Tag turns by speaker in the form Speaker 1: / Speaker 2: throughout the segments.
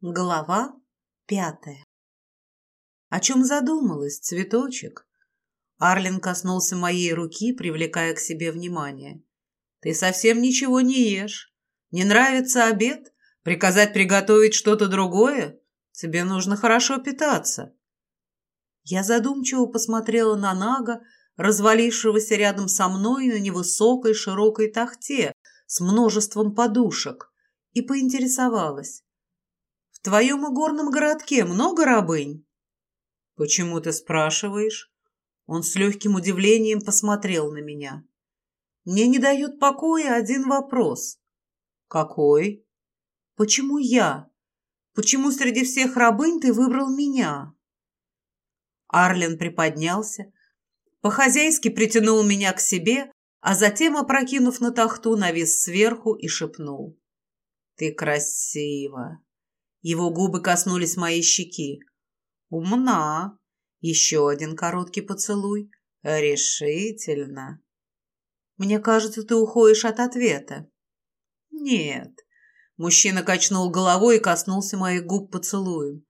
Speaker 1: Глава пятая. О чем задумалась, цветочек? Арлин коснулся моей руки, привлекая к себе внимание. Ты совсем ничего не ешь. Не нравится обед? Приказать приготовить что-то другое? Тебе нужно хорошо питаться. Я задумчиво посмотрела на Нага, развалившегося рядом со мной на невысокой широкой тахте с множеством подушек, и поинтересовалась. В твоем игорном городке много рабынь?» «Почему ты спрашиваешь?» Он с легким удивлением посмотрел на меня. «Мне не дает покоя один вопрос». «Какой?» «Почему я? Почему среди всех рабынь ты выбрал меня?» Арлен приподнялся, по-хозяйски притянул меня к себе, а затем, опрокинув на тахту, навис сверху и шепнул. «Ты красива!» Его губы коснулись моей щеки. «Умна!» Еще один короткий поцелуй. «Решительно!» «Мне кажется, ты уходишь от ответа». «Нет». Мужчина качнул головой и коснулся моих губ поцелуем.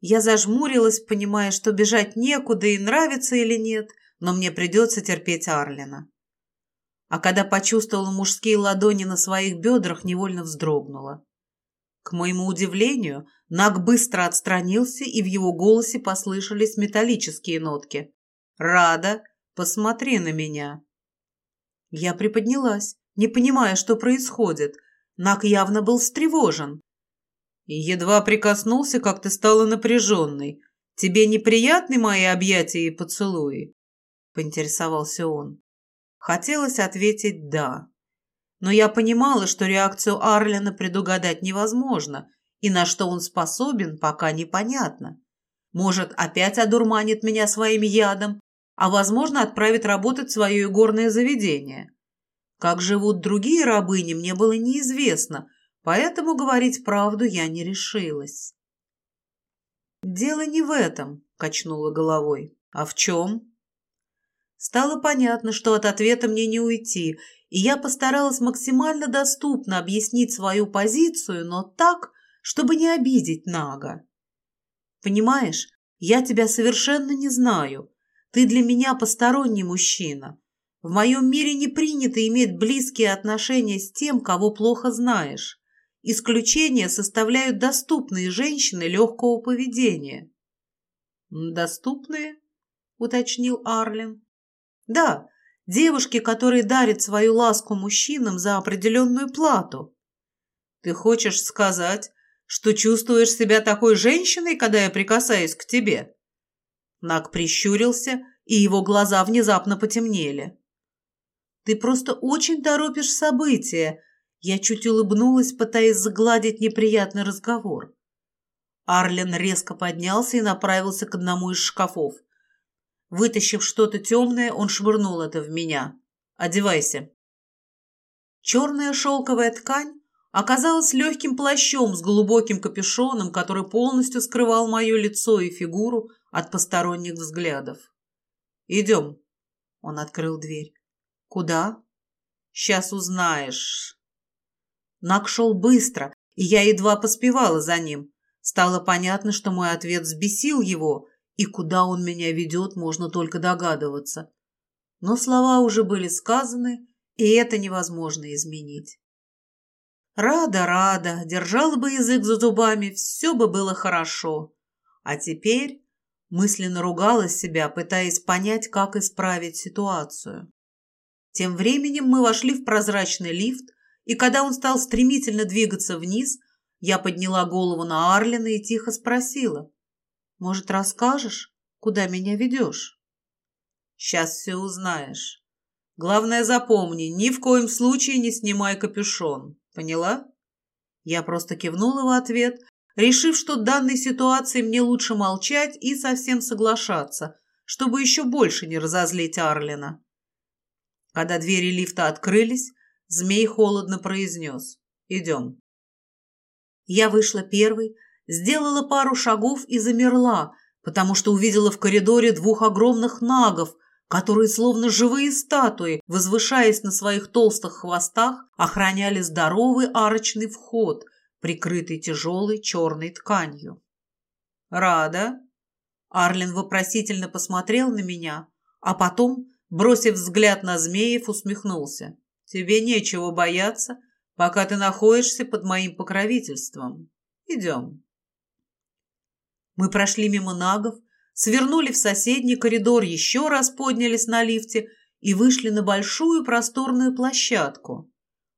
Speaker 1: Я зажмурилась, понимая, что бежать некуда и нравится или нет, но мне придется терпеть Арлина. А когда почувствовала мужские ладони на своих бедрах, невольно вздрогнула. К моему удивлению, Наг быстро отстранился, и в его голосе послышались металлические нотки. «Рада, посмотри на меня». Я приподнялась, не понимая, что происходит. Наг явно был встревожен. Едва прикоснулся, как ты стала напряженной. Тебе неприятны мои объятия и поцелуи?» — поинтересовался он. Хотелось ответить «да». Но я понимала, что реакцию Арлина предугадать невозможно, и на что он способен, пока непонятно. Может, опять одурманит меня своим ядом, а, возможно, отправит работать в свое игорное заведение. Как живут другие рабыни, мне было неизвестно, поэтому говорить правду я не решилась. «Дело не в этом», — качнула головой. «А в чем?» Стало понятно, что от ответа мне не уйти, и я постаралась максимально доступно объяснить свою позицию, но так, чтобы не обидеть Нага. «Понимаешь, я тебя совершенно не знаю. Ты для меня посторонний мужчина. В моем мире не принято иметь близкие отношения с тем, кого плохо знаешь. Исключения составляют доступные женщины легкого поведения». «Доступные?» — уточнил Арлин. «Да, Девушки, которые дарят свою ласку мужчинам за определенную плату. Ты хочешь сказать, что чувствуешь себя такой женщиной, когда я прикасаюсь к тебе?» Нак прищурился, и его глаза внезапно потемнели. «Ты просто очень торопишь события», я чуть улыбнулась, пытаясь загладить неприятный разговор. Арлен резко поднялся и направился к одному из шкафов. Вытащив что-то темное, он швырнул это в меня. «Одевайся». Черная шелковая ткань оказалась легким плащом с глубоким капюшоном, который полностью скрывал мое лицо и фигуру от посторонних взглядов. «Идем». Он открыл дверь. «Куда?» «Сейчас узнаешь». Нак шел быстро, и я едва поспевала за ним. Стало понятно, что мой ответ взбесил его, и куда он меня ведет, можно только догадываться. Но слова уже были сказаны, и это невозможно изменить. Рада, рада, держала бы язык за зубами, все бы было хорошо. А теперь мысленно ругала себя, пытаясь понять, как исправить ситуацию. Тем временем мы вошли в прозрачный лифт, и когда он стал стремительно двигаться вниз, я подняла голову на Арлина и тихо спросила. Может, расскажешь, куда меня ведешь? Сейчас все узнаешь. Главное, запомни, ни в коем случае не снимай капюшон. Поняла? Я просто кивнула в ответ, решив, что в данной ситуации мне лучше молчать и совсем соглашаться, чтобы еще больше не разозлить Арлина. Когда двери лифта открылись, змей холодно произнес «Идем». Я вышла первой, сделала пару шагов и замерла, потому что увидела в коридоре двух огромных нагов, которые, словно живые статуи, возвышаясь на своих толстых хвостах, охраняли здоровый арочный вход, прикрытый тяжелой черной тканью. «Рада?» Арлин вопросительно посмотрел на меня, а потом, бросив взгляд на змеев, усмехнулся. «Тебе нечего бояться, пока ты находишься под моим покровительством. Идем». Мы прошли мимо нагов, свернули в соседний коридор, еще раз поднялись на лифте и вышли на большую просторную площадку.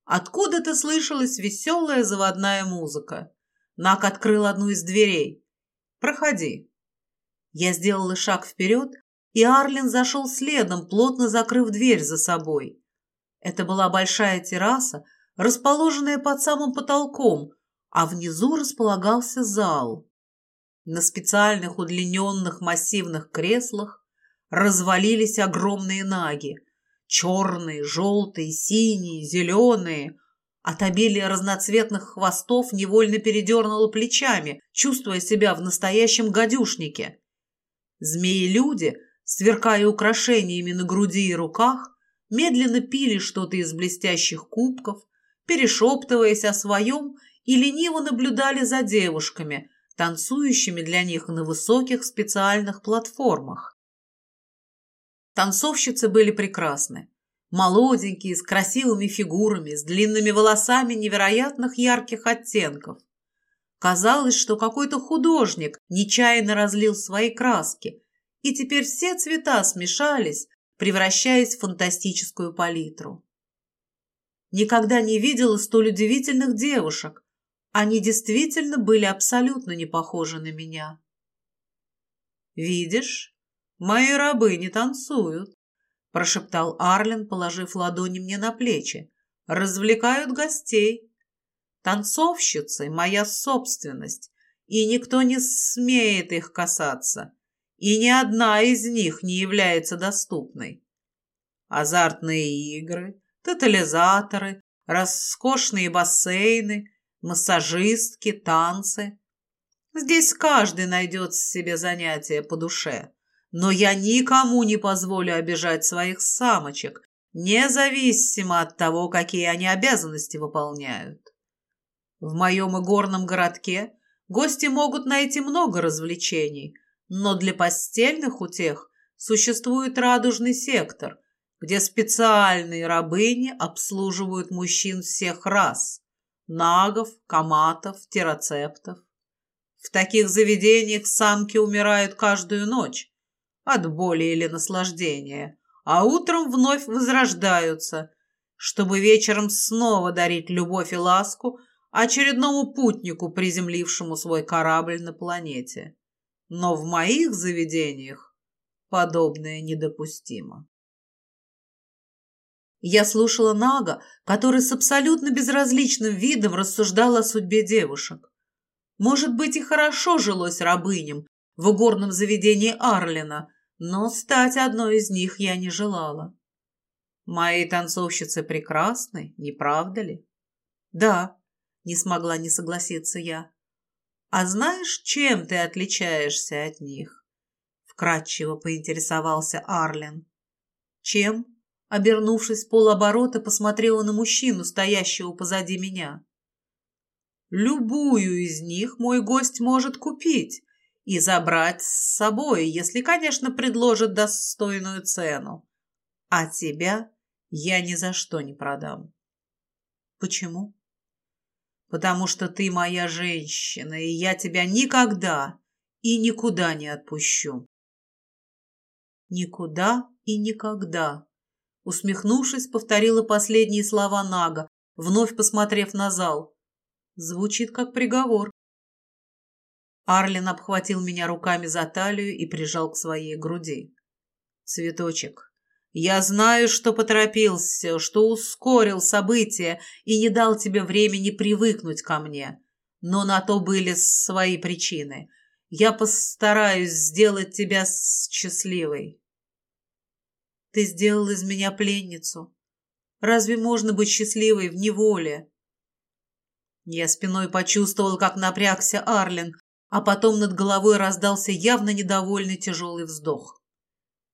Speaker 1: Откуда-то слышалась веселая заводная музыка. Нак открыл одну из дверей. «Проходи». Я сделала шаг вперед, и Арлин зашел следом, плотно закрыв дверь за собой. Это была большая терраса, расположенная под самым потолком, а внизу располагался зал. На специальных удлиненных массивных креслах развалились огромные наги. Черные, желтые, синие, зеленые. От обилия разноцветных хвостов невольно передернула плечами, чувствуя себя в настоящем гадюшнике. Змеи-люди, сверкая украшениями на груди и руках, медленно пили что-то из блестящих кубков, перешептываясь о своем и лениво наблюдали за девушками – танцующими для них на высоких специальных платформах. Танцовщицы были прекрасны. Молоденькие, с красивыми фигурами, с длинными волосами невероятных ярких оттенков. Казалось, что какой-то художник нечаянно разлил свои краски, и теперь все цвета смешались, превращаясь в фантастическую палитру. Никогда не видела столь удивительных девушек, они действительно были абсолютно не похожи на меня. «Видишь, мои рабы не танцуют», – прошептал Арлен, положив ладони мне на плечи. «Развлекают гостей. Танцовщицы – моя собственность, и никто не смеет их касаться, и ни одна из них не является доступной. Азартные игры, тотализаторы, роскошные бассейны – массажистки, танцы. Здесь каждый найдет себе занятие по душе. Но я никому не позволю обижать своих самочек, независимо от того, какие они обязанности выполняют. В моем игорном городке гости могут найти много развлечений, но для постельных утех существует радужный сектор, где специальные рабыни обслуживают мужчин всех рас нагов, коматов, терацептов. В таких заведениях самки умирают каждую ночь от боли или наслаждения, а утром вновь возрождаются, чтобы вечером снова дарить любовь и ласку очередному путнику, приземлившему свой корабль на планете. Но в моих заведениях подобное недопустимо. Я слушала Нага, который с абсолютно безразличным видом рассуждал о судьбе девушек. Может быть, и хорошо жилось рабыням в угорном заведении Арлина, но стать одной из них я не желала. Мои танцовщицы прекрасны, не правда ли? Да, не смогла не согласиться я. А знаешь, чем ты отличаешься от них? Вкратчиво поинтересовался Арлин. Чем? Обернувшись полоборота, посмотрела на мужчину, стоящего позади меня. «Любую из них мой гость может купить и забрать с собой, если, конечно, предложит достойную цену. А тебя я ни за что не продам». «Почему?» «Потому что ты моя женщина, и я тебя никогда и никуда не отпущу». «Никуда и никогда», Усмехнувшись, повторила последние слова Нага, вновь посмотрев на зал. Звучит как приговор. Арлин обхватил меня руками за талию и прижал к своей груди. «Цветочек, я знаю, что поторопился, что ускорил события и не дал тебе времени привыкнуть ко мне, но на то были свои причины. Я постараюсь сделать тебя счастливой». Ты сделал из меня пленницу. Разве можно быть счастливой в неволе? Я спиной почувствовал, как напрягся Арлин, а потом над головой раздался явно недовольный тяжелый вздох.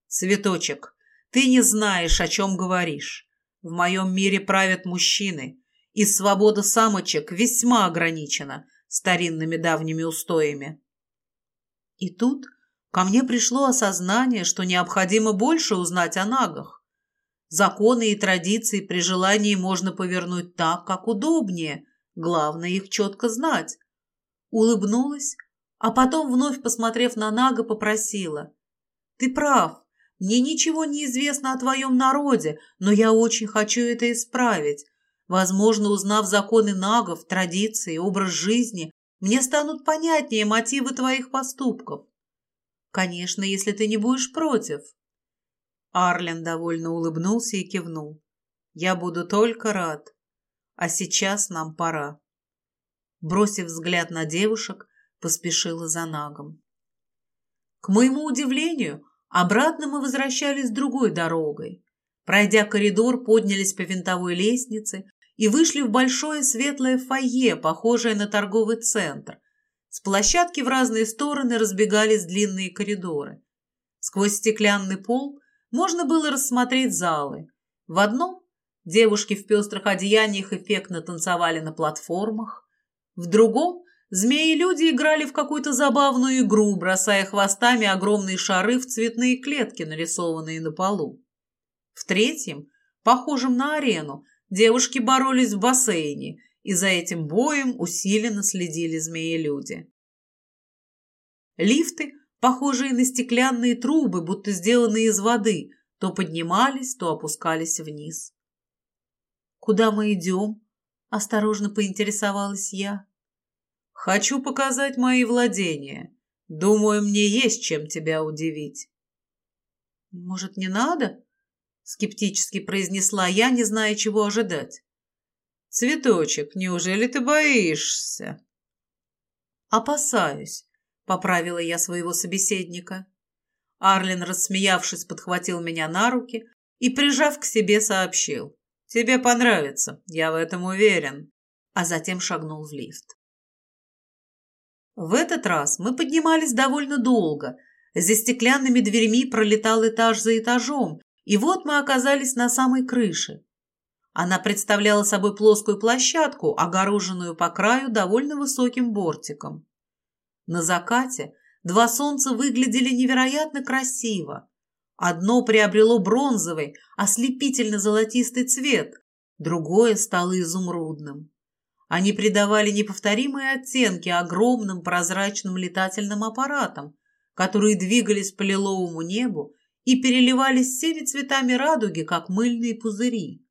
Speaker 1: «Цветочек, ты не знаешь, о чем говоришь. В моем мире правят мужчины, и свобода самочек весьма ограничена старинными давними устоями. И тут ко мне пришло осознание, что необходимо больше узнать о нагах. Законы и традиции при желании можно повернуть так, как удобнее, главное их четко знать. Улыбнулась, а потом, вновь посмотрев на Нага, попросила. «Ты прав, мне ничего не известно о твоем народе, но я очень хочу это исправить. Возможно, узнав законы нагов, традиции, образ жизни, мне станут понятнее мотивы твоих поступков. Конечно, если ты не будешь против. Арлен довольно улыбнулся и кивнул. Я буду только рад. А сейчас нам пора. Бросив взгляд на девушек, поспешила за Нагом. К моему удивлению, обратно мы возвращались другой дорогой. Пройдя коридор, поднялись по винтовой лестнице и вышли в большое светлое фойе, похожее на торговый центр. С площадки в разные стороны разбегались длинные коридоры. Сквозь стеклянный пол можно было рассмотреть залы. В одном девушки в пестрых одеяниях эффектно танцевали на платформах, в другом змеи-люди играли в какую-то забавную игру, бросая хвостами огромные шары в цветные клетки, нарисованные на полу. В третьем, похожем на арену, Девушки боролись в бассейне, и за этим боем усиленно следили змеи-люди. Лифты, похожие на стеклянные трубы, будто сделанные из воды, то поднимались, то опускались вниз. «Куда мы идем?» – осторожно поинтересовалась я. «Хочу показать мои владения. Думаю, мне есть чем тебя удивить». «Может, не надо?» скептически произнесла я, не зная, чего ожидать. «Цветочек, неужели ты боишься?» «Опасаюсь», — поправила я своего собеседника. Арлин, рассмеявшись, подхватил меня на руки и, прижав к себе, сообщил. «Тебе понравится, я в этом уверен», а затем шагнул в лифт. В этот раз мы поднимались довольно долго. За стеклянными дверьми пролетал этаж за этажом, и вот мы оказались на самой крыше. Она представляла собой плоскую площадку, огороженную по краю довольно высоким бортиком. На закате два солнца выглядели невероятно красиво. Одно приобрело бронзовый, ослепительно-золотистый цвет, другое стало изумрудным. Они придавали неповторимые оттенки огромным прозрачным летательным аппаратам, которые двигались по лиловому небу и переливались всеми цветами радуги, как мыльные пузыри.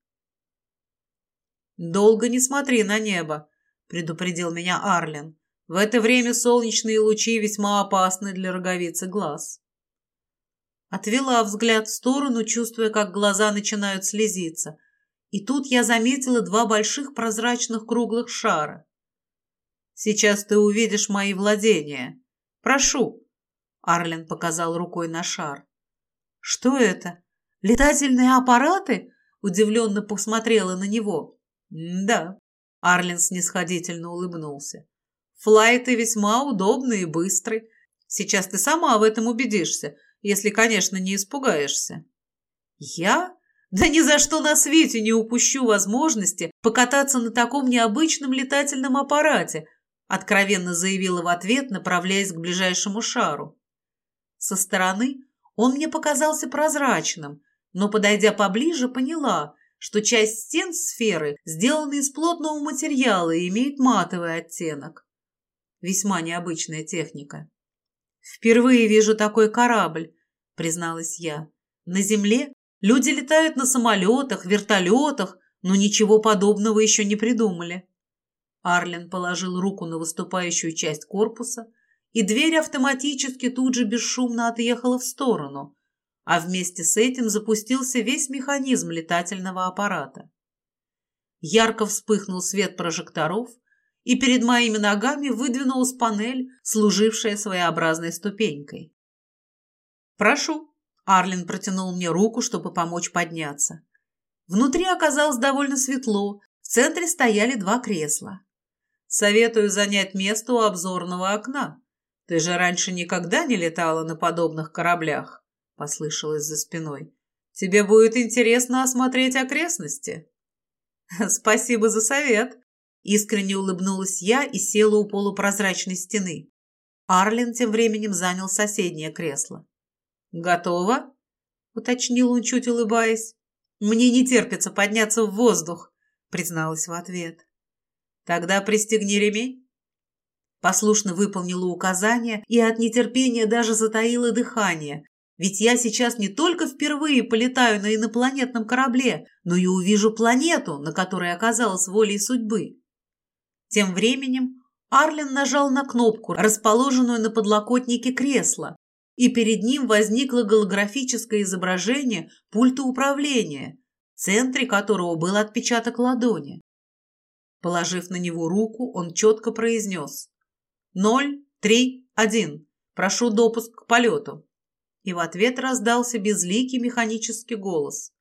Speaker 1: «Долго не смотри на небо», — предупредил меня Арлен. «В это время солнечные лучи весьма опасны для роговицы глаз». Отвела взгляд в сторону, чувствуя, как глаза начинают слезиться. И тут я заметила два больших прозрачных круглых шара. «Сейчас ты увидишь мои владения. Прошу», — Арлен показал рукой на шар. «Что это? Летательные аппараты?» Удивленно посмотрела на него. «Да», — Арлин снисходительно улыбнулся. «Флайты весьма удобный и быстрый. Сейчас ты сама в этом убедишься, если, конечно, не испугаешься». «Я? Да ни за что на свете не упущу возможности покататься на таком необычном летательном аппарате», откровенно заявила в ответ, направляясь к ближайшему шару. Со стороны он мне показался прозрачным, но, подойдя поближе, поняла, что часть стен сферы сделана из плотного материала и имеет матовый оттенок. Весьма необычная техника. «Впервые вижу такой корабль», — призналась я. «На Земле люди летают на самолетах, вертолетах, но ничего подобного еще не придумали». Арлен положил руку на выступающую часть корпуса, и дверь автоматически тут же бесшумно отъехала в сторону, а вместе с этим запустился весь механизм летательного аппарата. Ярко вспыхнул свет прожекторов, и перед моими ногами выдвинулась панель, служившая своеобразной ступенькой. «Прошу», — Арлин протянул мне руку, чтобы помочь подняться. Внутри оказалось довольно светло, в центре стояли два кресла. «Советую занять место у обзорного окна», «Ты же раньше никогда не летала на подобных кораблях?» — послышалось за спиной. «Тебе будет интересно осмотреть окрестности?» Спасибо за совет. Искренне улыбнулась я и села у полупрозрачной стены. Арлин тем временем занял соседнее кресло. «Готово?» — уточнил он, чуть улыбаясь. «Мне не терпится подняться в воздух», — призналась в ответ. «Тогда пристегни ремень». Послушно выполнила указания и от нетерпения даже затаила дыхание, ведь я сейчас не только впервые полетаю на инопланетном корабле, но и увижу планету, на которой оказалась волей судьбы. Тем временем Арлин нажал на кнопку, расположенную на подлокотнике кресла, и перед ним возникло голографическое изображение пульта управления, в центре которого был отпечаток ладони. Положив на него руку, он четко произнес «Ноль, три, один. Прошу допуск к полету». И в ответ раздался безликий механический голос.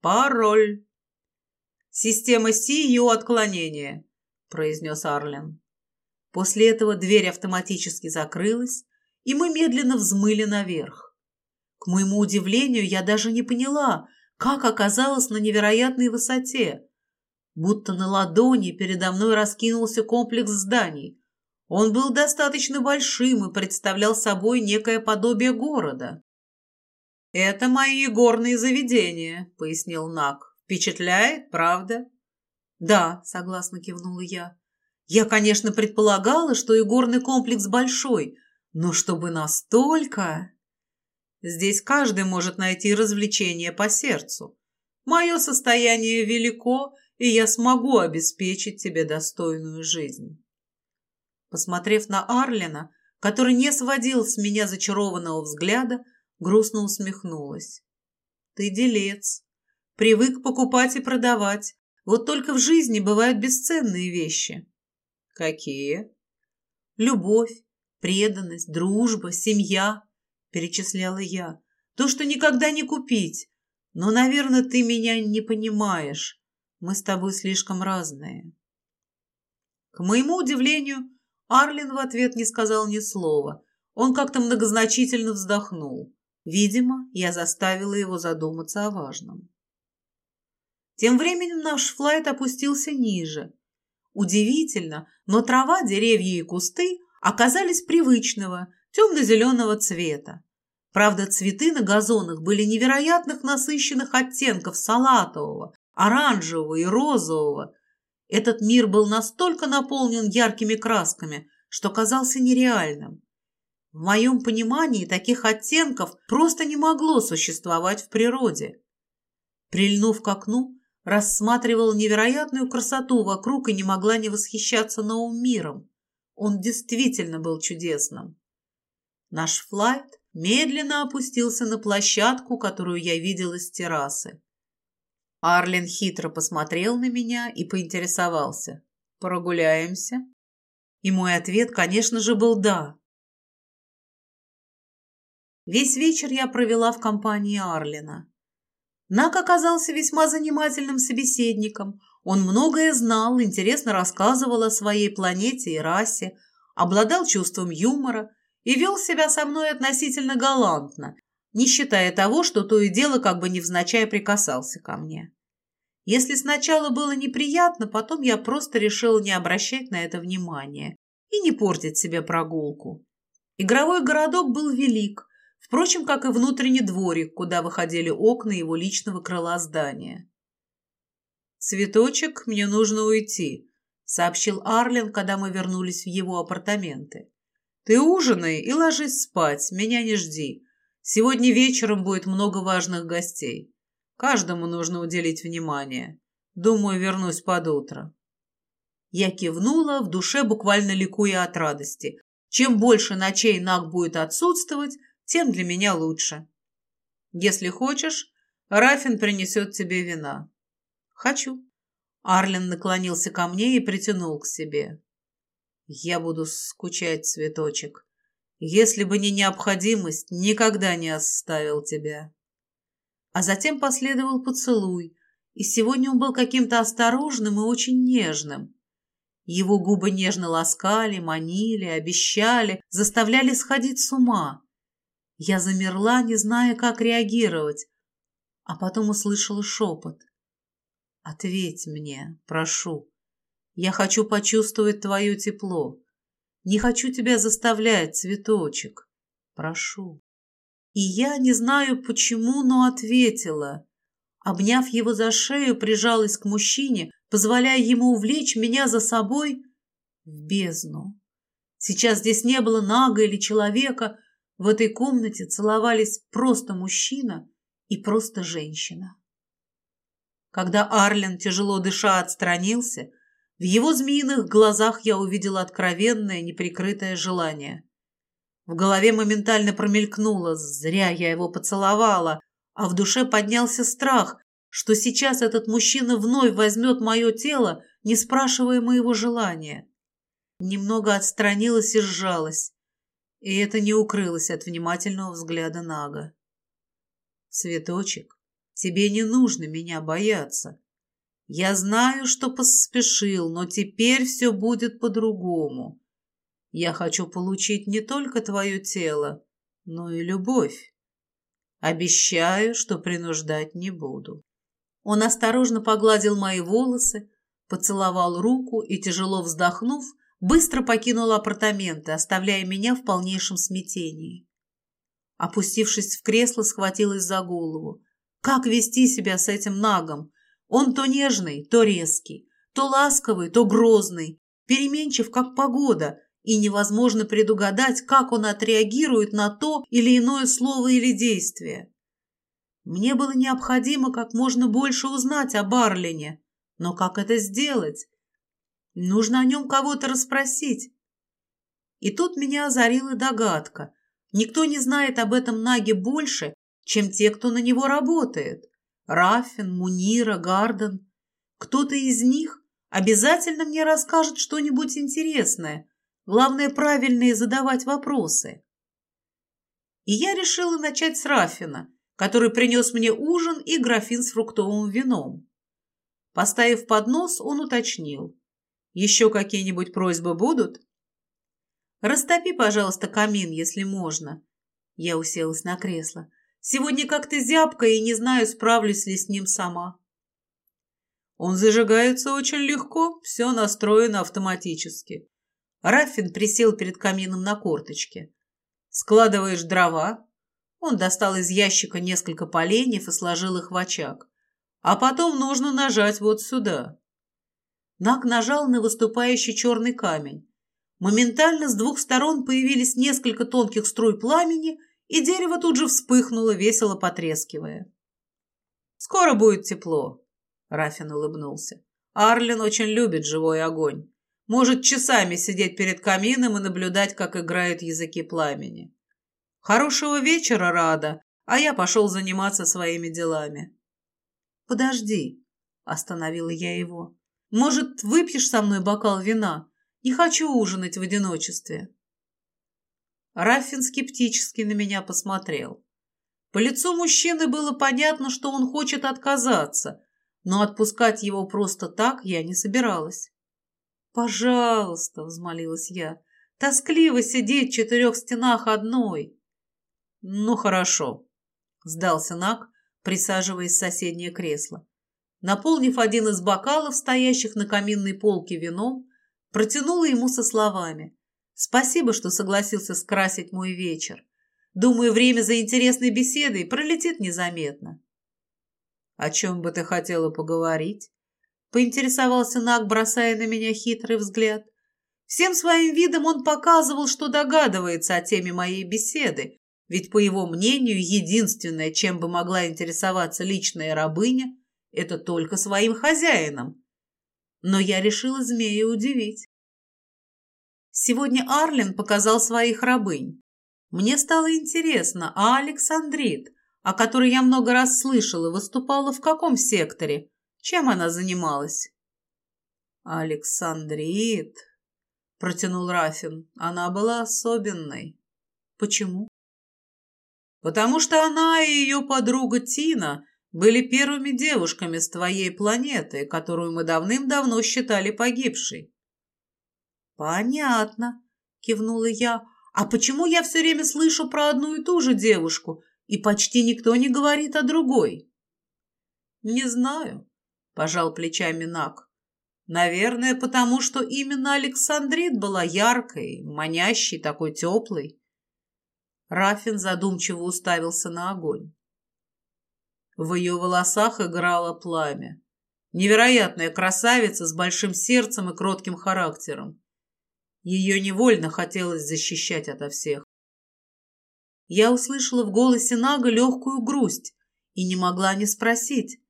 Speaker 1: «Пароль!» «Система сию отклонения», — произнес Арлен. После этого дверь автоматически закрылась, и мы медленно взмыли наверх. К моему удивлению, я даже не поняла, как оказалась на невероятной высоте. Будто на ладони передо мной раскинулся комплекс зданий, он был достаточно большим и представлял собой некое подобие города. «Это мои горные заведения», — пояснил Нак. «Впечатляет, правда?» «Да», — согласно кивнула я. «Я, конечно, предполагала, что и горный комплекс большой, но чтобы настолько...» «Здесь каждый может найти развлечение по сердцу. Мое состояние велико, и я смогу обеспечить тебе достойную жизнь». Посмотрев на Арлина, который не сводил с меня зачарованного взгляда, грустно усмехнулась. «Ты делец. Привык покупать и продавать. Вот только в жизни бывают бесценные вещи». «Какие?» «Любовь, преданность, дружба, семья», — перечисляла я. «То, что никогда не купить. Но, наверное, ты меня не понимаешь. Мы с тобой слишком разные». К моему удивлению, Арлин в ответ не сказал ни слова. Он как-то многозначительно вздохнул. Видимо, я заставила его задуматься о важном. Тем временем наш флайт опустился ниже. Удивительно, но трава, деревья и кусты оказались привычного, темно-зеленого цвета. Правда, цветы на газонах были невероятных насыщенных оттенков салатового, оранжевого и розового, этот мир был настолько наполнен яркими красками, что казался нереальным. В моем понимании таких оттенков просто не могло существовать в природе. Прильнув к окну, рассматривал невероятную красоту вокруг и не могла не восхищаться новым миром. Он действительно был чудесным. Наш флайт медленно опустился на площадку, которую я видела с террасы. Арлин хитро посмотрел на меня и поинтересовался. «Прогуляемся?» И мой ответ, конечно же, был «да». Весь вечер я провела в компании Арлина. Нак оказался весьма занимательным собеседником. Он многое знал, интересно рассказывал о своей планете и расе, обладал чувством юмора и вел себя со мной относительно галантно, не считая того, что то и дело как бы невзначай прикасался ко мне. Если сначала было неприятно, потом я просто решила не обращать на это внимания и не портить себе прогулку. Игровой городок был велик, впрочем, как и внутренний дворик, куда выходили окна его личного крыла здания. «Цветочек, мне нужно уйти», — сообщил Арлин, когда мы вернулись в его апартаменты. «Ты ужинай и ложись спать, меня не жди. Сегодня вечером будет много важных гостей». Каждому нужно уделить внимание. Думаю, вернусь под утро. Я кивнула, в душе буквально ликуя от радости. Чем больше ночей Наг будет отсутствовать, тем для меня лучше. Если хочешь, Рафин принесет тебе вина. Хочу. Арлин наклонился ко мне и притянул к себе. Я буду скучать, цветочек. Если бы не необходимость, никогда не оставил тебя. А затем последовал поцелуй, и сегодня он был каким-то осторожным и очень нежным. Его губы нежно ласкали, манили, обещали, заставляли сходить с ума. Я замерла, не зная, как реагировать, а потом услышала шепот. Ответь мне, прошу. Я хочу почувствовать твое тепло. Не хочу тебя заставлять, цветочек. Прошу. И я не знаю почему, но ответила. Обняв его за шею, прижалась к мужчине, позволяя ему увлечь меня за собой в бездну. Сейчас здесь не было нага или человека, в этой комнате целовались просто мужчина и просто женщина. Когда Арлен, тяжело дыша, отстранился, в его змеиных глазах я увидела откровенное, неприкрытое желание. В голове моментально промелькнуло «зря я его поцеловала», а в душе поднялся страх, что сейчас этот мужчина вновь возьмет мое тело, не спрашивая моего желания. Немного отстранилась и сжалась, и это не укрылось от внимательного взгляда Нага. «Цветочек, тебе не нужно меня бояться. Я знаю, что поспешил, но теперь все будет по-другому. Я хочу получить не только твое тело, но и любовь. Обещаю, что принуждать не буду». Он осторожно погладил мои волосы, поцеловал руку и, тяжело вздохнув, быстро покинул апартаменты, оставляя меня в полнейшем смятении. Опустившись в кресло, схватилась за голову. Как вести себя с этим нагом? Он то нежный, то резкий, то ласковый, то грозный, переменчив, как погода, и невозможно предугадать, как он отреагирует на то или иное слово или действие. Мне было необходимо как можно больше узнать о Барлине, но как это сделать? Нужно о нем кого-то расспросить. И тут меня озарила догадка. Никто не знает об этом Наге больше, чем те, кто на него работает. Раффин, Мунира, Гарден. Кто-то из них обязательно мне расскажет что-нибудь интересное. Главное, правильные задавать вопросы. И я решила начать с Раффина, который принес мне ужин и графин с фруктовым вином. Поставив поднос, он уточнил. Еще какие-нибудь просьбы будут? Растопи, пожалуйста, камин, если можно. Я уселась на кресло. Сегодня как-то зябко и не знаю, справлюсь ли с ним сама. Он зажигается очень легко, все настроено автоматически. Раффин присел перед камином на корточке. Складываешь дрова. Он достал из ящика несколько поленьев и сложил их в очаг. А потом нужно нажать вот сюда. Нак нажал на выступающий черный камень. Моментально с двух сторон появились несколько тонких струй пламени, и дерево тут же вспыхнуло, весело потрескивая. «Скоро будет тепло», — Рафин улыбнулся. «Арлин очень любит живой огонь. Может часами сидеть перед камином и наблюдать, как играют языки пламени. Хорошего вечера, Рада, а я пошел заниматься своими делами». «Подожди», — остановила я его. Может, выпьешь со мной бокал вина? Не хочу ужинать в одиночестве. Раффин скептически на меня посмотрел. По лицу мужчины было понятно, что он хочет отказаться, но отпускать его просто так я не собиралась. «Пожалуйста», — взмолилась я, — «тоскливо сидеть в четырех стенах одной». «Ну, хорошо», — сдался Нак, присаживаясь в соседнее кресло. Наполнив один из бокалов, стоящих на каминной полке вином, протянула ему со словами «Спасибо, что согласился скрасить мой вечер. Думаю, время за интересной беседой пролетит незаметно». «О чем бы ты хотела поговорить?» — поинтересовался Наг, бросая на меня хитрый взгляд. Всем своим видом он показывал, что догадывается о теме моей беседы, ведь, по его мнению, единственное, чем бы могла интересоваться личная рабыня — это только своим хозяинам. Но я решила змея удивить. Сегодня Арлен показал своих рабынь. Мне стало интересно, а Александрит, о которой я много раз слышала, выступала в каком секторе? Чем она занималась? Александрит, протянул Рафин. Она была особенной. Почему? Потому что она и ее подруга Тина были первыми девушками с твоей планеты, которую мы давным-давно считали погибшей. Понятно, кивнула я. А почему я все время слышу про одну и ту же девушку, и почти никто не говорит о другой? Не знаю. пожал плечами Нак. Наверное, потому что именно Александрит была яркой, манящей, такой теплой. Рафин задумчиво уставился на огонь. В ее волосах играло пламя. Невероятная красавица с большим сердцем и кротким характером. Ее невольно хотелось защищать ото всех. Я услышала в голосе Нага легкую грусть и не могла не спросить.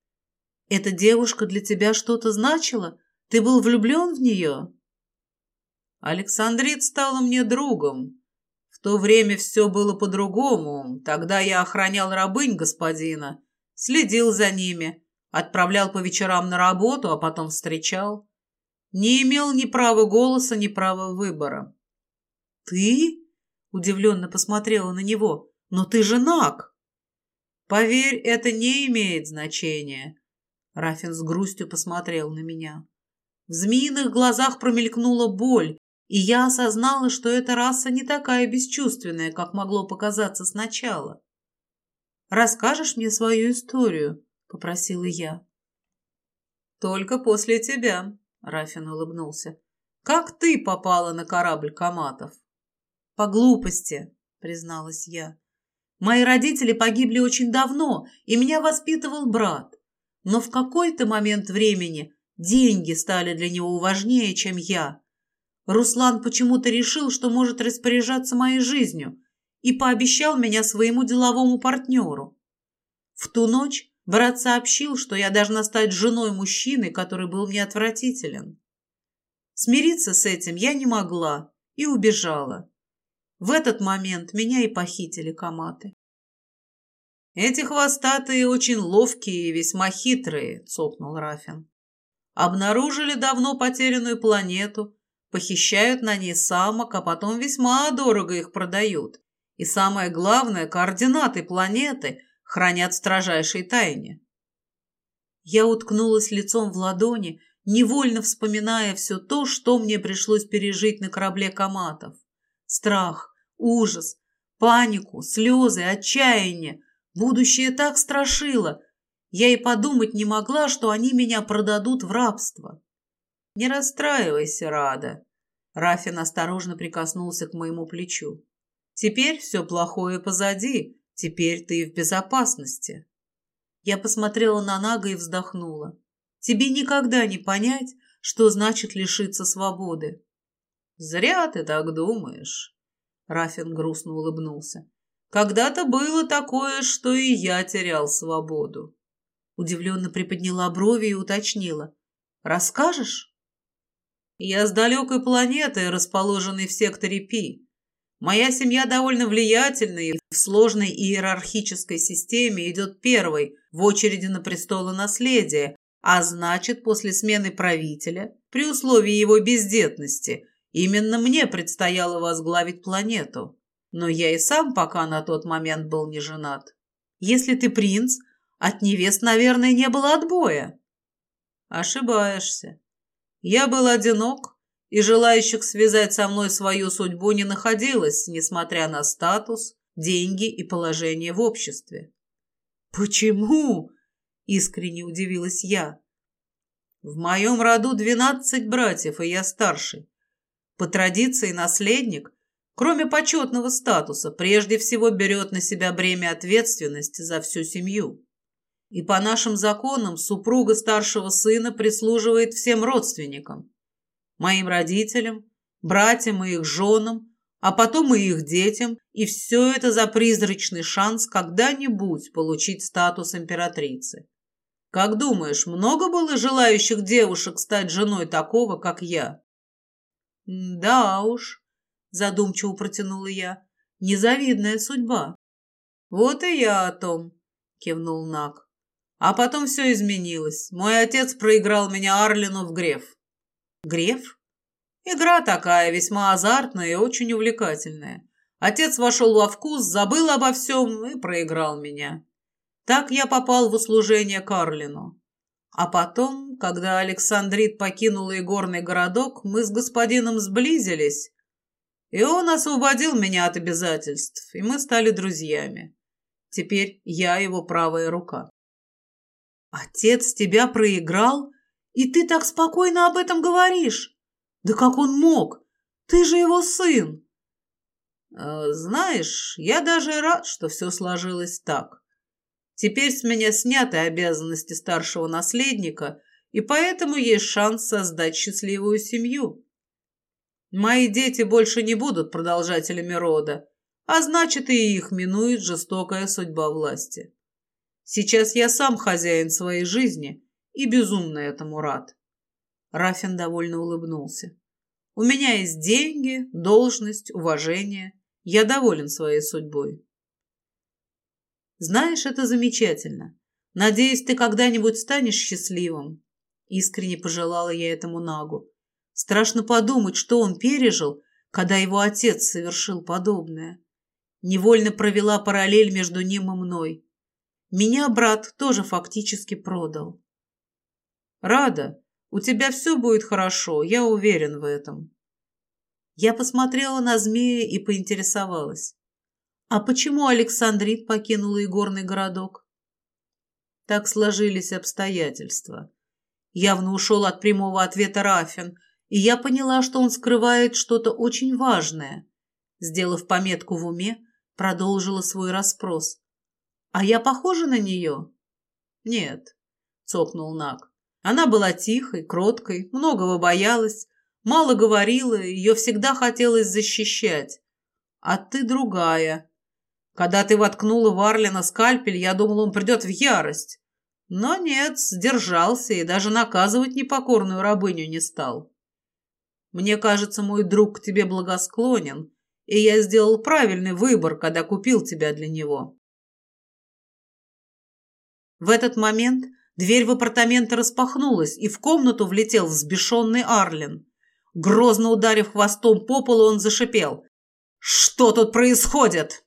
Speaker 1: «Эта девушка для тебя что-то значила? Ты был влюблен в нее?» Александрит стала мне другом. В то время все было по-другому. Тогда я охранял рабынь господина, следил за ними, отправлял по вечерам на работу, а потом встречал. Не имел ни права голоса, ни права выбора. «Ты?» — удивленно посмотрела на него. «Но ты же наг!» «Поверь, это не имеет значения». Рафин с грустью посмотрел на меня. В змеиных глазах промелькнула боль, и я осознала, что эта раса не такая бесчувственная, как могло показаться сначала. «Расскажешь мне свою историю?» — попросила я. «Только после тебя», — Рафин улыбнулся. «Как ты попала на корабль Каматов?» «По глупости», — призналась я. «Мои родители погибли очень давно, и меня воспитывал брат. Но в какой-то момент времени деньги стали для него важнее, чем я. Руслан почему-то решил, что может распоряжаться моей жизнью, и пообещал меня своему деловому партнеру. В ту ночь брат сообщил, что я должна стать женой мужчины, который был мне отвратителен. Смириться с этим я не могла и убежала. В этот момент меня и похитили коматы. «Эти хвостатые очень ловкие и весьма хитрые», — цокнул Рафин. «Обнаружили давно потерянную планету, похищают на ней самок, а потом весьма дорого их продают. И самое главное, координаты планеты хранят в строжайшей тайне. Я уткнулась лицом в ладони, невольно вспоминая все то, что мне пришлось пережить на корабле коматов. Страх, ужас, панику, слезы, отчаяние. Будущее так страшило. Я и подумать не могла, что они меня продадут в рабство. «Не расстраивайся, Рада», — Рафин осторожно прикоснулся к моему плечу. Теперь все плохое позади, теперь ты в безопасности. Я посмотрела на Нага и вздохнула. Тебе никогда не понять, что значит лишиться свободы. Зря ты так думаешь. Рафин грустно улыбнулся. Когда-то было такое, что и я терял свободу. Удивленно приподняла брови и уточнила. Расскажешь? Я с далекой планеты, расположенной в секторе Пи. Моя семья довольно влиятельна и в сложной иерархической системе идет первой в очереди на престолонаследие, а значит, после смены правителя, при условии его бездетности, именно мне предстояло возглавить планету. Но я и сам пока на тот момент был не женат. Если ты принц, от невест, наверное, не было отбоя. Ошибаешься. Я был одинок, и желающих связать со мной свою судьбу не находилось, несмотря на статус, деньги и положение в обществе. «Почему?» – искренне удивилась я. «В моем роду двенадцать братьев, и я старший. По традиции наследник, кроме почетного статуса, прежде всего берет на себя бремя ответственности за всю семью. И по нашим законам супруга старшего сына прислуживает всем родственникам моим родителям, братьям и их женам, а потом и их детям, и все это за призрачный шанс когда-нибудь получить статус императрицы. Как думаешь, много было желающих девушек стать женой такого, как я? Да уж, задумчиво протянула я, незавидная судьба. Вот и я о том, кивнул Нак. А потом все изменилось. Мой отец проиграл меня Арлину в Греф. Греф? Игра такая, весьма азартная и очень увлекательная. Отец вошел во вкус, забыл обо всем и проиграл меня. Так я попал в услужение Карлину. А потом, когда Александрит покинула игорный городок, мы с господином сблизились, и он освободил меня от обязательств, и мы стали друзьями. Теперь я его правая рука. Отец тебя проиграл, и ты так спокойно об этом говоришь. Да как он мог? Ты же его сын. Э, знаешь, я даже рад, что все сложилось так. Теперь с меня сняты обязанности старшего наследника, и поэтому есть шанс создать счастливую семью. Мои дети больше не будут продолжателями рода, а значит и их минует жестокая судьба власти. Сейчас я сам хозяин своей жизни и безумно этому рад. Рафин довольно улыбнулся. У меня есть деньги, должность, уважение. Я доволен своей судьбой. Знаешь, это замечательно. Надеюсь, ты когда-нибудь станешь счастливым. Искренне пожелала я этому Нагу. Страшно подумать, что он пережил, когда его отец совершил подобное. Невольно провела параллель между ним и мной. Меня брат тоже фактически продал. Рада, у тебя все будет хорошо, я уверен в этом. Я посмотрела на змея и поинтересовалась. А почему Александрит покинула игорный городок? Так сложились обстоятельства. Явно ушел от прямого ответа Рафин, и я поняла, что он скрывает что-то очень важное. Сделав пометку в уме, продолжила свой расспрос. «А я похожа на нее?» «Нет», — цокнул Наг. Она была тихой, кроткой, многого боялась, мало говорила, ее всегда хотелось защищать. А ты другая. Когда ты воткнула в Арлина скальпель, я думал, он придет в ярость. Но нет, сдержался и даже наказывать непокорную рабыню не стал. Мне кажется, мой друг к тебе благосклонен, и я сделал правильный выбор, когда купил тебя для него. В этот момент дверь в апартаменты распахнулась, и в комнату влетел взбешенный Арлин. Грозно ударив хвостом по полу, он зашипел. «Что тут происходит?»